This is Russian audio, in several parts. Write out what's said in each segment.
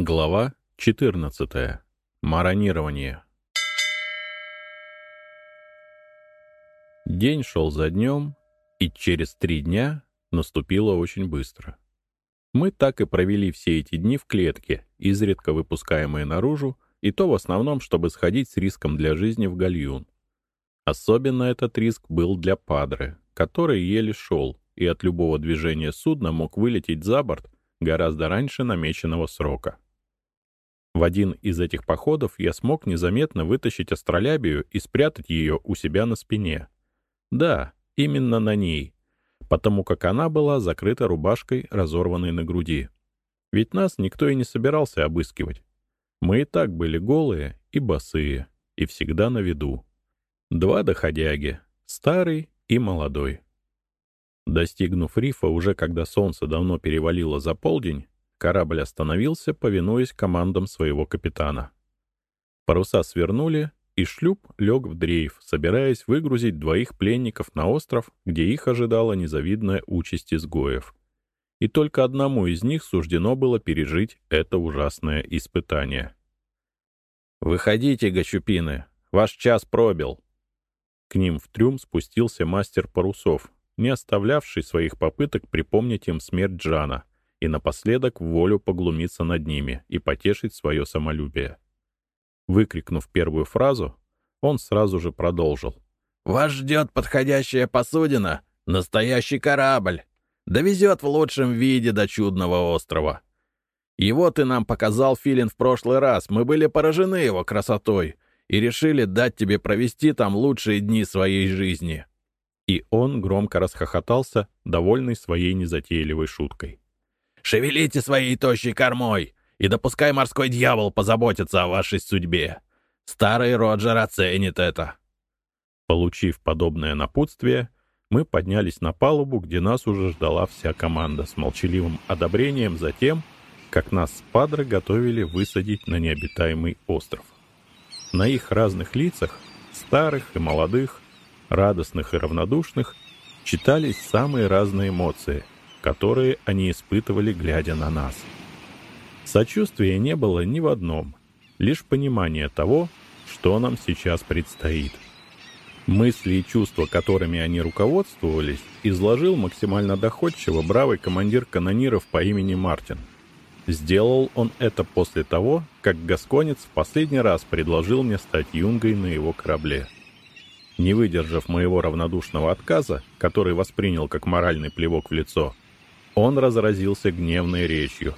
Глава 14. Маронирование. День шел за днем, и через три дня наступило очень быстро. Мы так и провели все эти дни в клетке, изредка выпускаемые наружу, и то в основном, чтобы сходить с риском для жизни в гальюн. Особенно этот риск был для Падре, который еле шел, и от любого движения судна мог вылететь за борт гораздо раньше намеченного срока. В один из этих походов я смог незаметно вытащить астролябию и спрятать ее у себя на спине. Да, именно на ней, потому как она была закрыта рубашкой, разорванной на груди. Ведь нас никто и не собирался обыскивать. Мы и так были голые и босые, и всегда на виду. Два доходяги, старый и молодой. Достигнув рифа уже когда солнце давно перевалило за полдень, Корабль остановился, повинуясь командам своего капитана. Паруса свернули, и шлюп лег в дрейф, собираясь выгрузить двоих пленников на остров, где их ожидала незавидная участь изгоев. И только одному из них суждено было пережить это ужасное испытание. «Выходите, гачупины! Ваш час пробил!» К ним в трюм спустился мастер парусов, не оставлявший своих попыток припомнить им смерть Джана — и напоследок волю поглумиться над ними и потешить свое самолюбие. Выкрикнув первую фразу, он сразу же продолжил. «Вас ждет подходящая посудина, настоящий корабль. Довезет в лучшем виде до чудного острова. Его ты нам показал, Филин, в прошлый раз. Мы были поражены его красотой и решили дать тебе провести там лучшие дни своей жизни». И он громко расхохотался, довольный своей незатейливой шуткой. Шевелите своей тощей кормой, и допускай морской дьявол позаботиться о вашей судьбе. Старый Роджер оценит это». Получив подобное напутствие, мы поднялись на палубу, где нас уже ждала вся команда с молчаливым одобрением за тем, как нас с Падре готовили высадить на необитаемый остров. На их разных лицах, старых и молодых, радостных и равнодушных, читались самые разные эмоции — которые они испытывали, глядя на нас. Сочувствия не было ни в одном, лишь понимание того, что нам сейчас предстоит. Мысли и чувства, которыми они руководствовались, изложил максимально доходчиво бравый командир канониров по имени Мартин. Сделал он это после того, как Гасконец в последний раз предложил мне стать юнгой на его корабле. Не выдержав моего равнодушного отказа, который воспринял как моральный плевок в лицо, он разразился гневной речью.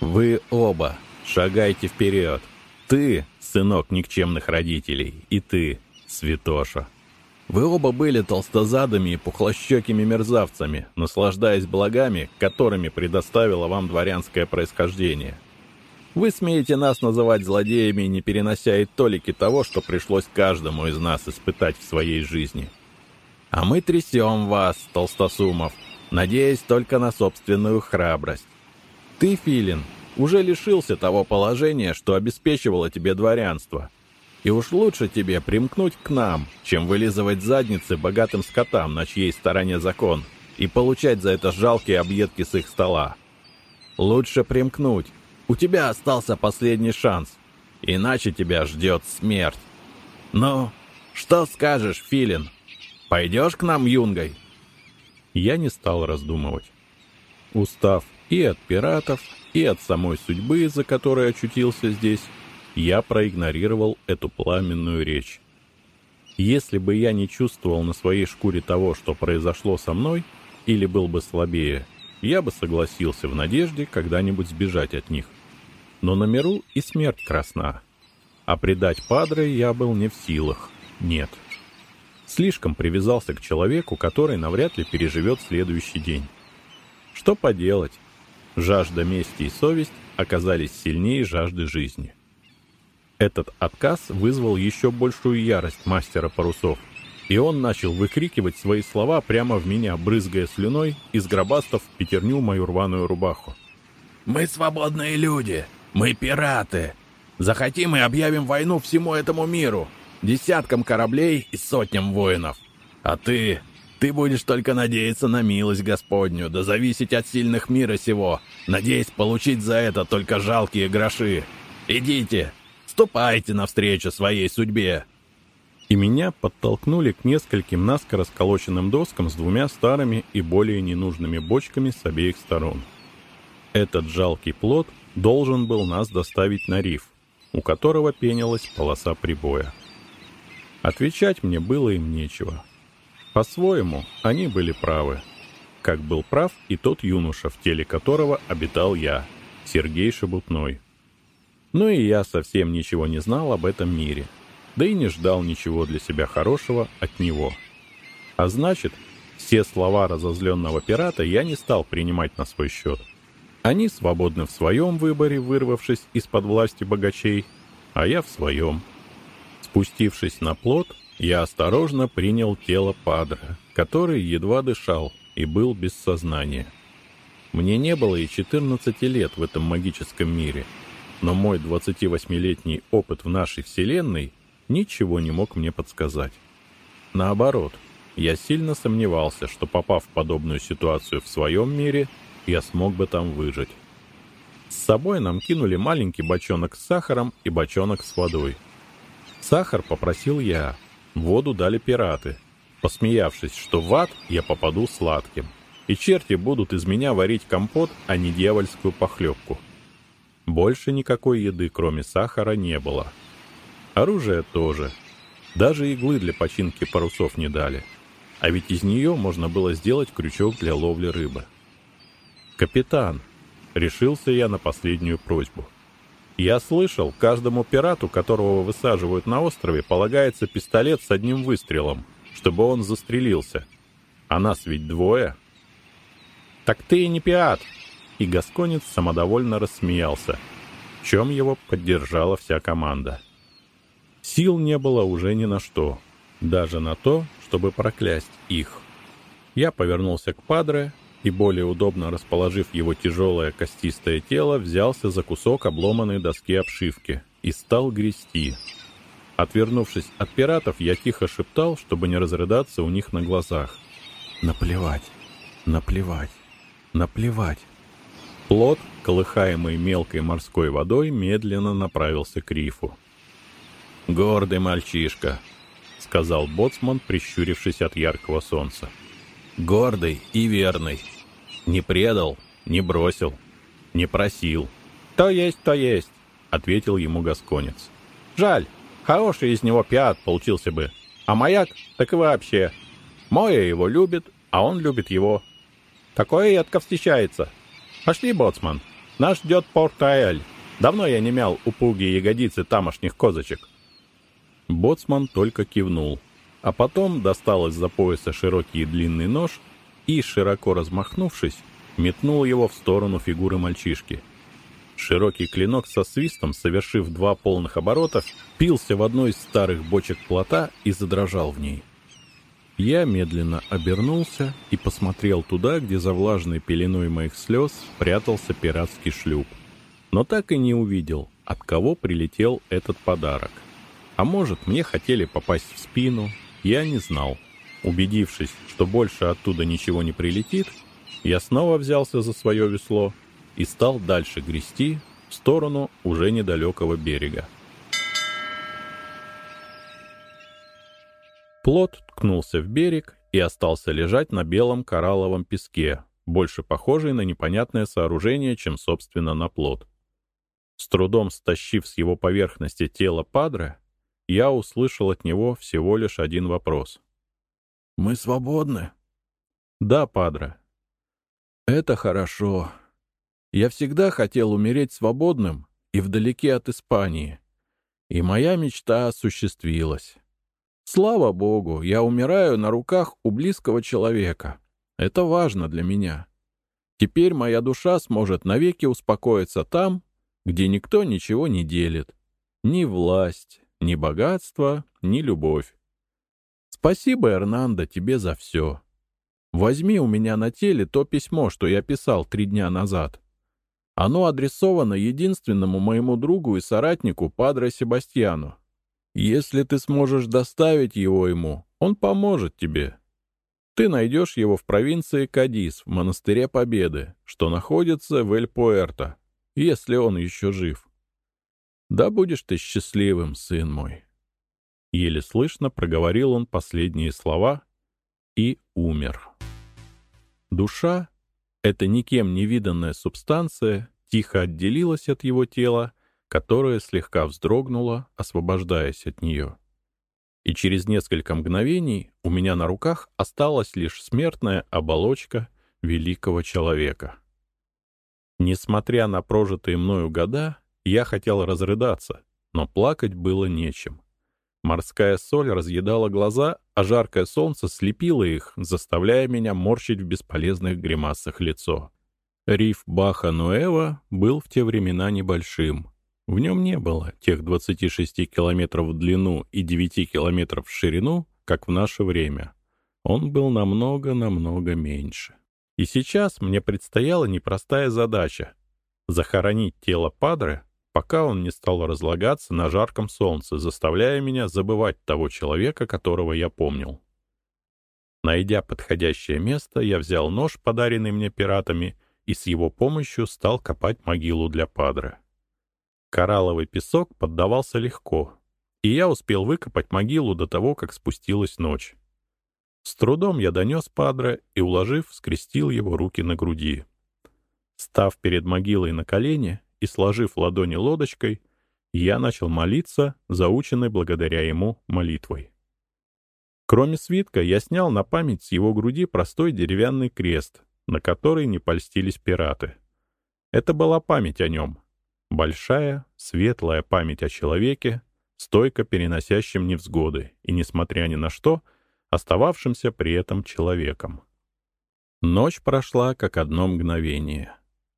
«Вы оба шагайте вперед. Ты, сынок никчемных родителей, и ты, святоша. Вы оба были толстозадыми и пухлощекими мерзавцами, наслаждаясь благами, которыми предоставило вам дворянское происхождение. Вы смеете нас называть злодеями, не перенося и толики того, что пришлось каждому из нас испытать в своей жизни. А мы трясем вас, толстосумов, надеясь только на собственную храбрость. Ты, Филин, уже лишился того положения, что обеспечивало тебе дворянство. И уж лучше тебе примкнуть к нам, чем вылизывать задницы богатым скотам, на чьей стороне закон, и получать за это жалкие объедки с их стола. Лучше примкнуть. У тебя остался последний шанс. Иначе тебя ждет смерть. Ну, что скажешь, Филин? Пойдешь к нам юнгой?» Я не стал раздумывать. Устав и от пиратов, и от самой судьбы, за которой очутился здесь, я проигнорировал эту пламенную речь. Если бы я не чувствовал на своей шкуре того, что произошло со мной, или был бы слабее, я бы согласился в надежде когда-нибудь сбежать от них. Но на миру и смерть красна. А предать Падре я был не в силах. Нет. Слишком привязался к человеку, который навряд ли переживет следующий день. Что поделать? Жажда мести и совесть оказались сильнее жажды жизни. Этот отказ вызвал еще большую ярость мастера парусов, и он начал выкрикивать свои слова прямо в меня, брызгая слюной и сгробастав пятерню мою рваную рубаху. «Мы свободные люди! Мы пираты! Захотим и объявим войну всему этому миру! Десяткам кораблей и сотням воинов. А ты... Ты будешь только надеяться на милость Господню, да зависеть от сильных мира сего, надеясь получить за это только жалкие гроши. Идите, ступайте навстречу своей судьбе!» И меня подтолкнули к нескольким наскоро сколоченным доскам с двумя старыми и более ненужными бочками с обеих сторон. Этот жалкий плод должен был нас доставить на риф, у которого пенилась полоса прибоя. Отвечать мне было им нечего. По-своему, они были правы. Как был прав и тот юноша, в теле которого обитал я, Сергей Шебутной. Но и я совсем ничего не знал об этом мире, да и не ждал ничего для себя хорошего от него. А значит, все слова разозленного пирата я не стал принимать на свой счет. Они свободны в своем выборе, вырвавшись из-под власти богачей, а я в своем. Спустившись на плот, я осторожно принял тело Падре, который едва дышал и был без сознания. Мне не было и 14 лет в этом магическом мире, но мой 28-летний опыт в нашей Вселенной ничего не мог мне подсказать. Наоборот, я сильно сомневался, что попав в подобную ситуацию в своем мире, я смог бы там выжить. С собой нам кинули маленький бочонок с сахаром и бочонок с водой. Сахар попросил я, Воду дали пираты, посмеявшись, что в ад я попаду сладким, и черти будут из меня варить компот, а не дьявольскую похлебку. Больше никакой еды, кроме сахара, не было. Оружие тоже. Даже иглы для починки парусов не дали. А ведь из нее можно было сделать крючок для ловли рыбы. «Капитан!» — решился я на последнюю просьбу. Я слышал, каждому пирату, которого высаживают на острове, полагается пистолет с одним выстрелом, чтобы он застрелился. А нас ведь двое. Так ты и не пират. И Гасконец самодовольно рассмеялся, в чем его поддержала вся команда. Сил не было уже ни на что, даже на то, чтобы проклясть их. Я повернулся к Падре и, более удобно расположив его тяжелое костистое тело, взялся за кусок обломанной доски обшивки и стал грести. Отвернувшись от пиратов, я тихо шептал, чтобы не разрыдаться у них на глазах. «Наплевать, наплевать, наплевать». Плот, колыхаемый мелкой морской водой, медленно направился к рифу. «Гордый мальчишка», — сказал боцман, прищурившись от яркого солнца. «Гордый и верный. Не предал, не бросил, не просил. «То есть, то есть», — ответил ему Гасконец. «Жаль, хороший из него пиат получился бы. А маяк так и вообще. Моя его любит, а он любит его. Такое редко встречается. Пошли, боцман. Нас ждет Порт-Аэль. Давно я не мял упругие ягодицы тамошних козочек». Боцман только кивнул, а потом достал из-за пояса широкий и длинный нож и, широко размахнувшись, метнул его в сторону фигуры мальчишки. Широкий клинок со свистом, совершив два полных оборота, пился в одной из старых бочек плота и задрожал в ней. Я медленно обернулся и посмотрел туда, где за влажной пеленой моих слез прятался пиратский шлюп. Но так и не увидел, от кого прилетел этот подарок. А может, мне хотели попасть в спину, я не знал. Убедившись, что больше оттуда ничего не прилетит, я снова взялся за свое весло и стал дальше грести в сторону уже недалекого берега. Плот ткнулся в берег и остался лежать на белом коралловом песке, больше похожий на непонятное сооружение, чем, собственно, на плот. С трудом стащив с его поверхности тело Падре, я услышал от него всего лишь один вопрос. Мы свободны? Да, падре. Это хорошо. Я всегда хотел умереть свободным и вдалеке от Испании. И моя мечта осуществилась. Слава Богу, я умираю на руках у близкого человека. Это важно для меня. Теперь моя душа сможет навеки успокоиться там, где никто ничего не делит. Ни власть, ни богатство, ни любовь. Спасибо, Эрнандо, тебе за все. Возьми у меня на теле то письмо, что я писал три дня назад. Оно адресовано единственному моему другу и соратнику Падре Себастьяну. Если ты сможешь доставить его ему, он поможет тебе. Ты найдешь его в провинции Кадис, в монастыре Победы, что находится в Эль-Пуэрто, если он еще жив. Да будешь ты счастливым, сын мой. Еле слышно проговорил он последние слова и умер. Душа, эта никем не виданная субстанция, тихо отделилась от его тела, которое слегка вздрогнуло, освобождаясь от нее. И через несколько мгновений у меня на руках осталась лишь смертная оболочка великого человека. Несмотря на прожитые мною года, я хотел разрыдаться, но плакать было нечем. Морская соль разъедала глаза, а жаркое солнце слепило их, заставляя меня морщить в бесполезных гримасах лицо. Риф Баха-Нуэва был в те времена небольшим. В нем не было тех 26 километров в длину и 9 километров в ширину, как в наше время. Он был намного-намного меньше. И сейчас мне предстояла непростая задача — захоронить тело Падре пока он не стал разлагаться на жарком солнце, заставляя меня забывать того человека, которого я помнил. Найдя подходящее место, я взял нож, подаренный мне пиратами, и с его помощью стал копать могилу для Падре. Коралловый песок поддавался легко, и я успел выкопать могилу до того, как спустилась ночь. С трудом я донес Падре и, уложив, скрестил его руки на груди. Став перед могилой на колени, и, сложив ладони лодочкой, я начал молиться, заученной благодаря ему молитвой. Кроме свитка, я снял на память с его груди простой деревянный крест, на который не польстились пираты. Это была память о нем. Большая, светлая память о человеке, стойко переносящем невзгоды и, несмотря ни на что, остававшимся при этом человеком. Ночь прошла, как одно мгновение.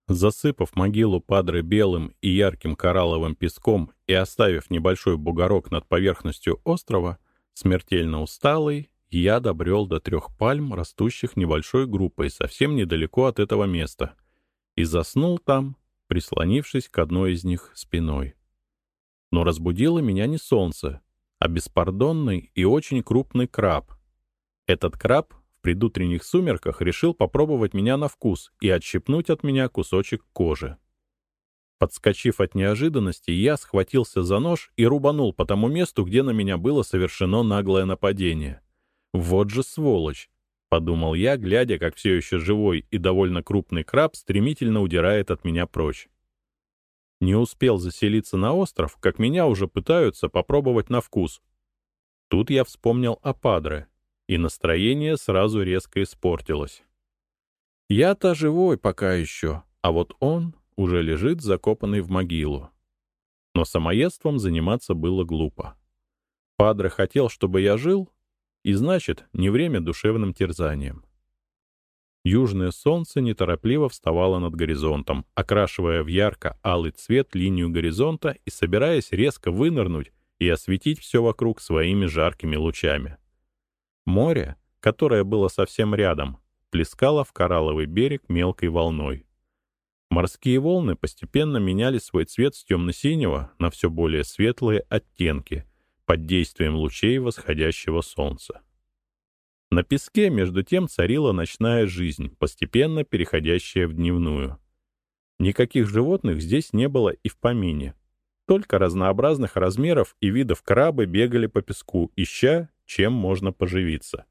Засыпав могилу Падре белым и ярким коралловым песком и оставив небольшой бугорок над поверхностью острова, смертельно усталый, я добрел до трех пальм, растущих небольшой группой совсем недалеко от этого места, и заснул там, прислонившись к одной из них спиной. Но разбудило меня не солнце, а беспардонный и очень крупный краб. Этот краб предутренних сумерках решил попробовать меня на вкус и отщипнуть от меня кусочек кожи. Подскочив от неожиданности, я схватился за нож и рубанул по тому месту, где на меня было совершено наглое нападение. «Вот же сволочь!» — подумал я, глядя, как все еще живой и довольно крупный краб стремительно удирает от меня прочь. Не успел заселиться на остров, как меня уже пытаются попробовать на вкус. Тут я вспомнил о Падре и настроение сразу резко испортилось. Я-то живой пока еще, а вот он уже лежит закопанный в могилу. Но самоедством заниматься было глупо. Падре хотел, чтобы я жил, и значит, не время душевным терзанием. Южное солнце неторопливо вставало над горизонтом, окрашивая в ярко-алый цвет линию горизонта и собираясь резко вынырнуть и осветить все вокруг своими жаркими лучами. Море, которое было совсем рядом, плескало в коралловый берег мелкой волной. Морские волны постепенно меняли свой цвет с темно-синего на все более светлые оттенки под действием лучей восходящего солнца. На песке, между тем, царила ночная жизнь, постепенно переходящая в дневную. Никаких животных здесь не было и в помине. Только разнообразных размеров и видов крабы бегали по песку, ища чем можно поживиться.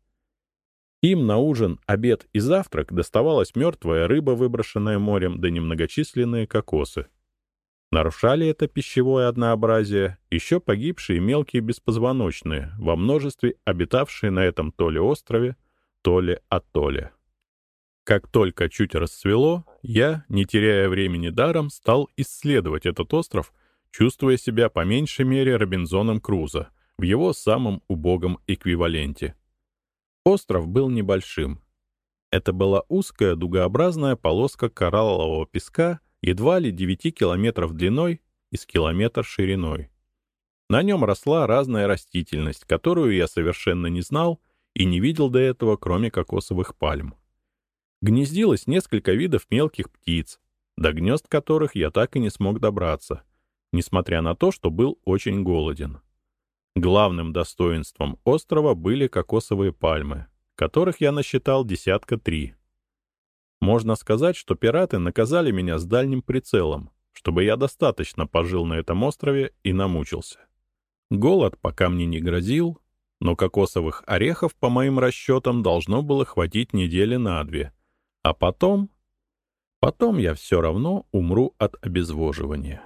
Им на ужин, обед и завтрак доставалась мертвая рыба, выброшенная морем, да немногочисленные кокосы. Нарушали это пищевое однообразие еще погибшие мелкие беспозвоночные, во множестве обитавшие на этом то ли острове, то ли атолле. Как только чуть расцвело, я, не теряя времени даром, стал исследовать этот остров, чувствуя себя по меньшей мере Робинзоном Крузо, в его самом убогом эквиваленте. Остров был небольшим. Это была узкая дугообразная полоска кораллового песка, едва ли 9 километров длиной и с километр шириной. На нем росла разная растительность, которую я совершенно не знал и не видел до этого, кроме кокосовых пальм. Гнездилось несколько видов мелких птиц, до гнезд которых я так и не смог добраться, несмотря на то, что был очень голоден. Главным достоинством острова были кокосовые пальмы, которых я насчитал десятка три. Можно сказать, что пираты наказали меня с дальним прицелом, чтобы я достаточно пожил на этом острове и намучился. Голод пока мне не грозил, но кокосовых орехов, по моим расчетам, должно было хватить недели на две. А потом... Потом я все равно умру от обезвоживания.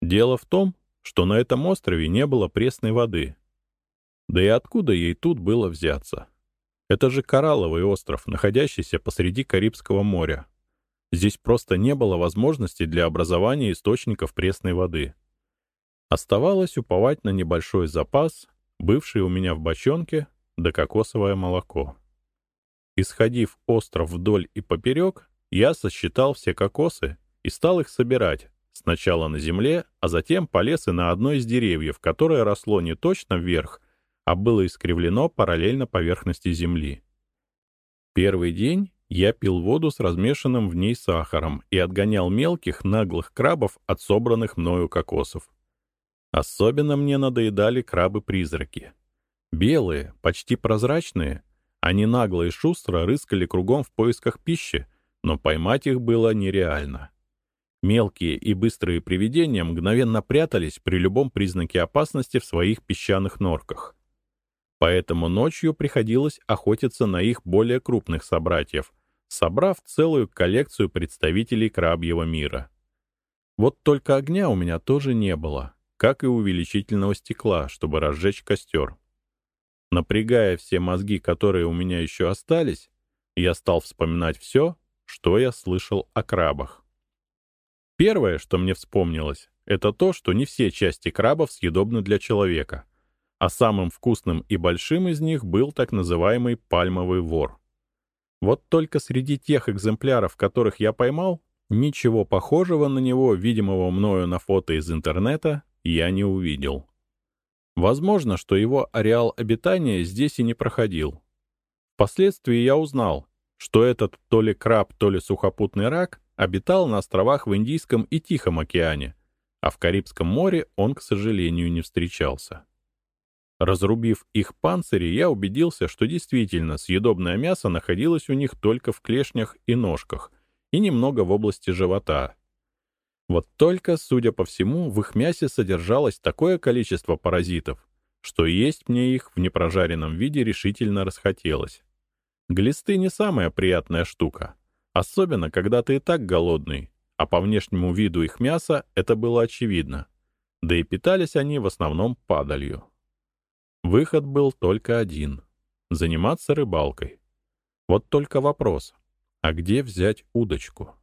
Дело в том, что на этом острове не было пресной воды. Да и откуда ей тут было взяться? Это же коралловый остров, находящийся посреди Карибского моря. Здесь просто не было возможности для образования источников пресной воды. Оставалось уповать на небольшой запас, бывший у меня в бочонке, да кокосовое молоко. Исходив остров вдоль и поперек, я сосчитал все кокосы и стал их собирать, сначала на земле, а затем полез и на одно из деревьев, которое росло не точно вверх, а было искривлено параллельно поверхности земли. Первый день я пил воду с размешанным в ней сахаром и отгонял мелких наглых крабов от собранных мною кокосов. Особенно мне надоедали крабы-призраки. Белые, почти прозрачные, они нагло и шустро рыскали кругом в поисках пищи, но поймать их было нереально. Мелкие и быстрые привидения мгновенно прятались при любом признаке опасности в своих песчаных норках. Поэтому ночью приходилось охотиться на их более крупных собратьев, собрав целую коллекцию представителей крабьего мира. Вот только огня у меня тоже не было, как и увеличительного стекла, чтобы разжечь костер. Напрягая все мозги, которые у меня еще остались, я стал вспоминать все, что я слышал о крабах. Первое, что мне вспомнилось, это то, что не все части крабов съедобны для человека, а самым вкусным и большим из них был так называемый пальмовый вор. Вот только среди тех экземпляров, которых я поймал, ничего похожего на него, видимого мною на фото из интернета, я не увидел. Возможно, что его ареал обитания здесь и не проходил. Впоследствии я узнал, что этот то ли краб, то ли сухопутный рак обитал на островах в Индийском и Тихом океане, а в Карибском море он, к сожалению, не встречался. Разрубив их панцири, я убедился, что действительно съедобное мясо находилось у них только в клешнях и ножках и немного в области живота, вот только, судя по всему, в их мясе содержалось такое количество паразитов, что есть мне их в непрожаренном виде решительно расхотелось. Глисты не самая приятная штука, особенно когда ты и так голодный, а по внешнему виду их мяса это было очевидно. Да и питались они в основном падалью. Выход был только один — заниматься рыбалкой. Вот только вопрос, а где взять удочку?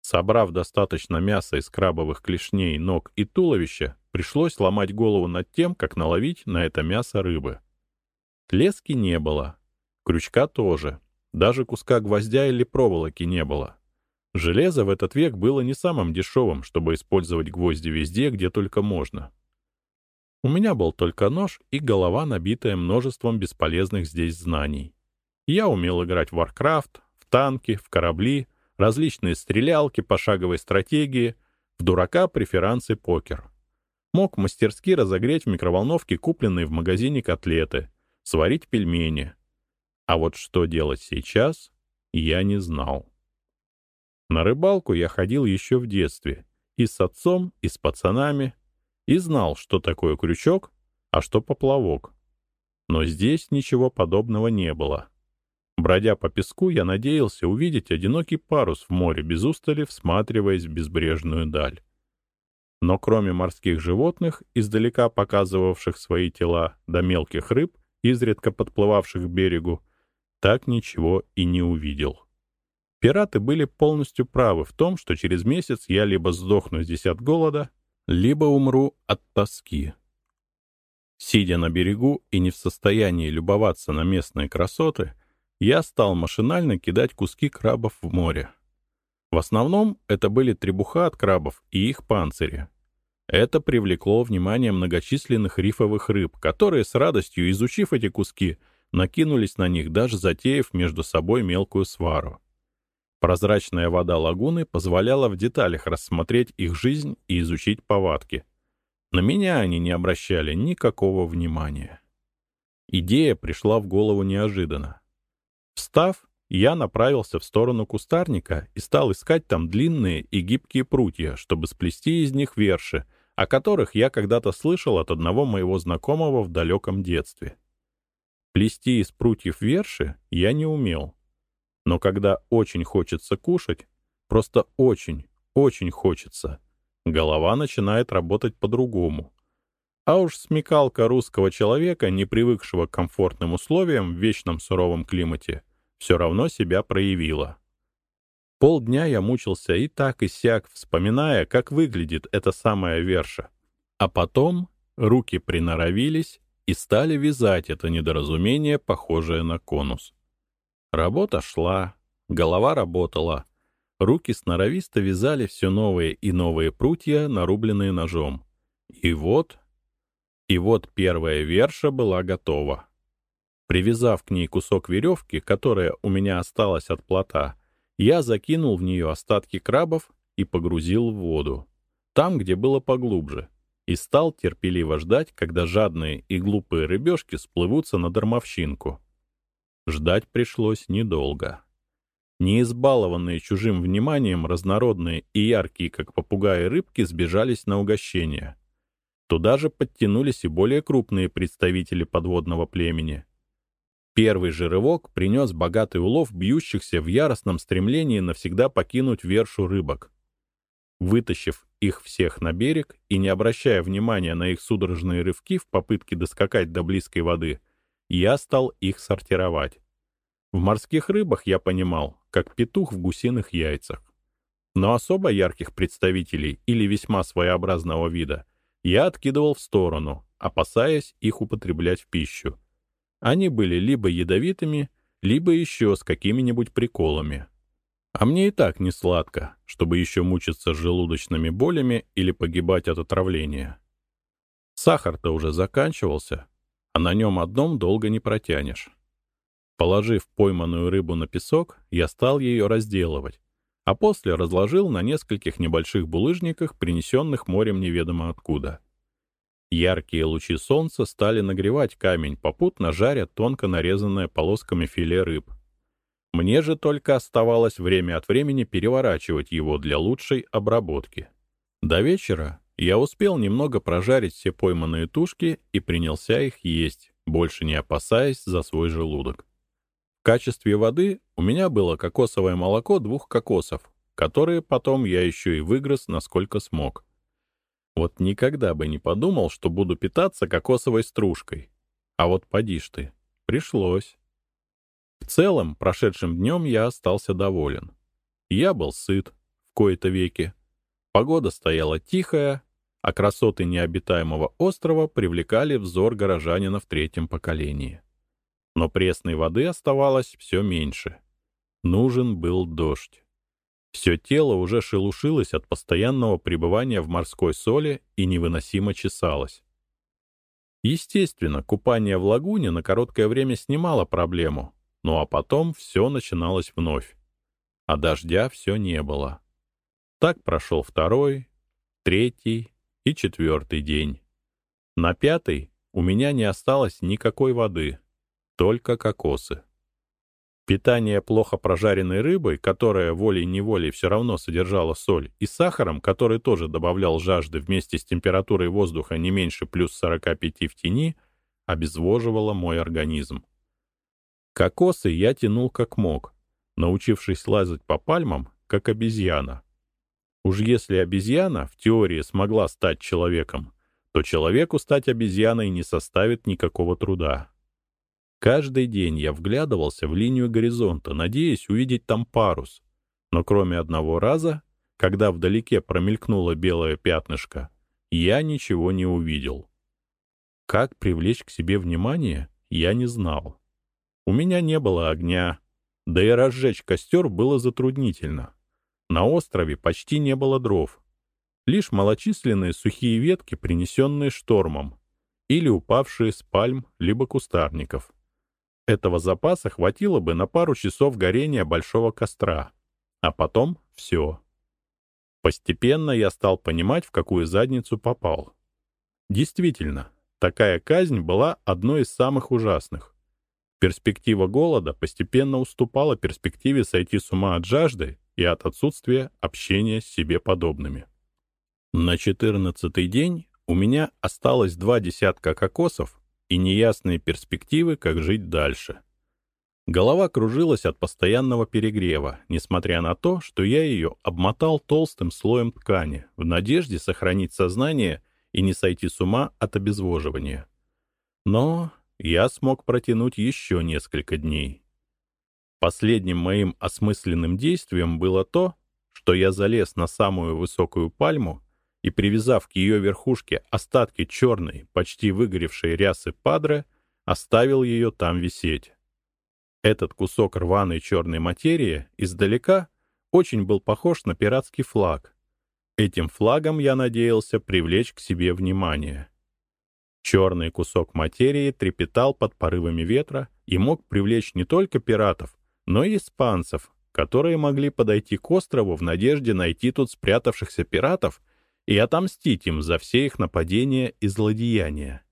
Собрав достаточно мяса из крабовых клешней, ног и туловища, пришлось ломать голову над тем, как наловить на это мясо рыбы. Лески не было, крючка тоже, даже куска гвоздя или проволоки не было. Железо в этот век было не самым дешевым, чтобы использовать гвозди везде, где только можно. У меня был только нож и голова, набитая множеством бесполезных здесь знаний. Я умел играть в Warcraft, в танки, в корабли — различные стрелялки, пошаговой стратегии, в дурака преферанс покер. Мог мастерски разогреть в микроволновке купленные в магазине котлеты, сварить пельмени. А вот что делать сейчас, я не знал. На рыбалку я ходил еще в детстве, и с отцом, и с пацанами, и знал, что такое крючок, а что поплавок. Но здесь ничего подобного не было. Бродя по песку, я надеялся увидеть одинокий парус в море, без устали всматриваясь в безбрежную даль. Но кроме морских животных, издалека показывавших свои тела, до мелких рыб, изредка подплывавших к берегу, так ничего и не увидел. Пираты были полностью правы в том, что через месяц я либо сдохну здесь от голода, либо умру от тоски. Сидя на берегу и не в состоянии любоваться на местные красоты, я стал машинально кидать куски крабов в море. В основном это были требуха от крабов и их панцири. Это привлекло внимание многочисленных рифовых рыб, которые с радостью, изучив эти куски, накинулись на них, даже затеяв между собой мелкую свару. Прозрачная вода лагуны позволяла в деталях рассмотреть их жизнь и изучить повадки. На меня они не обращали никакого внимания. Идея пришла в голову неожиданно. Встав, я направился в сторону кустарника и стал искать там длинные и гибкие прутья, чтобы сплести из них верши, о которых я когда-то слышал от одного моего знакомого в далеком детстве. Плести из прутьев верши я не умел. Но когда очень хочется кушать, просто очень, очень хочется, голова начинает работать по-другому. А уж смекалка русского человека, не привыкшего к комфортным условиям в вечном суровом климате, все равно себя проявила. Полдня я мучился и так, и сяк, вспоминая, как выглядит эта самая верша. А потом руки приноровились и стали вязать это недоразумение, похожее на конус. Работа шла, голова работала, руки сноровисто вязали все новые и новые прутья, нарубленные ножом. И вот... И вот первая верша была готова. Привязав к ней кусок веревки, которая у меня осталась от плота, я закинул в нее остатки крабов и погрузил в воду, там, где было поглубже, и стал терпеливо ждать, когда жадные и глупые рыбешки сплывутся на дармовщинку. Ждать пришлось недолго. Не избалованные чужим вниманием разнородные и яркие, как попугаи рыбки, сбежались на угощение. Туда же подтянулись и более крупные представители подводного племени. Первый же рывок принес богатый улов бьющихся в яростном стремлении навсегда покинуть вершу рыбок. Вытащив их всех на берег и не обращая внимания на их судорожные рывки в попытке доскакать до близкой воды, я стал их сортировать. В морских рыбах я понимал, как петух в гусиных яйцах. Но особо ярких представителей или весьма своеобразного вида я откидывал в сторону, опасаясь их употреблять в пищу. Они были либо ядовитыми, либо еще с какими-нибудь приколами. А мне и так не сладко, чтобы еще мучиться желудочными болями или погибать от отравления. Сахар-то уже заканчивался, а на нем одном долго не протянешь. Положив пойманную рыбу на песок, я стал ее разделывать, а после разложил на нескольких небольших булыжниках, принесенных морем неведомо откуда. Яркие лучи солнца стали нагревать камень, попутно жаря тонко нарезанное полосками филе рыб. Мне же только оставалось время от времени переворачивать его для лучшей обработки. До вечера я успел немного прожарить все пойманные тушки и принялся их есть, больше не опасаясь за свой желудок. В качестве воды у меня было кокосовое молоко двух кокосов, которые потом я еще и выгрыз, насколько смог. Вот никогда бы не подумал, что буду питаться кокосовой стружкой. А вот поди ты, пришлось. В целом, прошедшим днем я остался доволен. Я был сыт в кои-то веки. Погода стояла тихая, а красоты необитаемого острова привлекали взор горожанина в третьем поколении. Но пресной воды оставалось все меньше. Нужен был дождь. Все тело уже шелушилось от постоянного пребывания в морской соли и невыносимо чесалось. Естественно, купание в лагуне на короткое время снимало проблему, ну а потом все начиналось вновь. А дождя все не было. Так прошел второй, третий и четвертый день. На пятый у меня не осталось никакой воды, только кокосы. Питание плохо прожаренной рыбой, которая волей-неволей все равно содержала соль, и сахаром, который тоже добавлял жажды вместе с температурой воздуха не меньше плюс 45 в тени, обезвоживало мой организм. Кокосы я тянул как мог, научившись лазать по пальмам, как обезьяна. Уж если обезьяна в теории смогла стать человеком, то человеку стать обезьяной не составит никакого труда. Каждый день я вглядывался в линию горизонта, надеясь увидеть там парус. Но кроме одного раза, когда вдалеке промелькнуло белое пятнышко, я ничего не увидел. Как привлечь к себе внимание, я не знал. У меня не было огня, да и разжечь костер было затруднительно. На острове почти не было дров. Лишь малочисленные сухие ветки, принесенные штормом, или упавшие с пальм либо кустарников. Этого запаса хватило бы на пару часов горения большого костра. А потом все. Постепенно я стал понимать, в какую задницу попал. Действительно, такая казнь была одной из самых ужасных. Перспектива голода постепенно уступала перспективе сойти с ума от жажды и от отсутствия общения с себе подобными. На четырнадцатый день у меня осталось два десятка кокосов и неясные перспективы, как жить дальше. Голова кружилась от постоянного перегрева, несмотря на то, что я ее обмотал толстым слоем ткани в надежде сохранить сознание и не сойти с ума от обезвоживания. Но я смог протянуть еще несколько дней. Последним моим осмысленным действием было то, что я залез на самую высокую пальму и, привязав к ее верхушке остатки черной, почти выгоревшей рясы падре, оставил ее там висеть. Этот кусок рваной черной материи издалека очень был похож на пиратский флаг. Этим флагом я надеялся привлечь к себе внимание. Черный кусок материи трепетал под порывами ветра и мог привлечь не только пиратов, но и испанцев, которые могли подойти к острову в надежде найти тут спрятавшихся пиратов и отомстить им за все их нападения и злодеяния.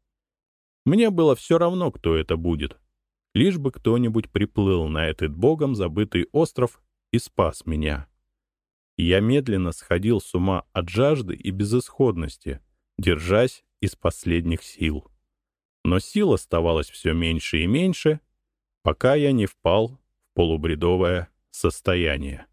Мне было все равно, кто это будет — лишь бы кто-нибудь приплыл на этот богом забытый остров и спас меня. Я медленно сходил с ума от жажды и безысходности, держась из последних сил. Но сил оставалось все меньше и меньше, пока я не впал в полубредовое состояние.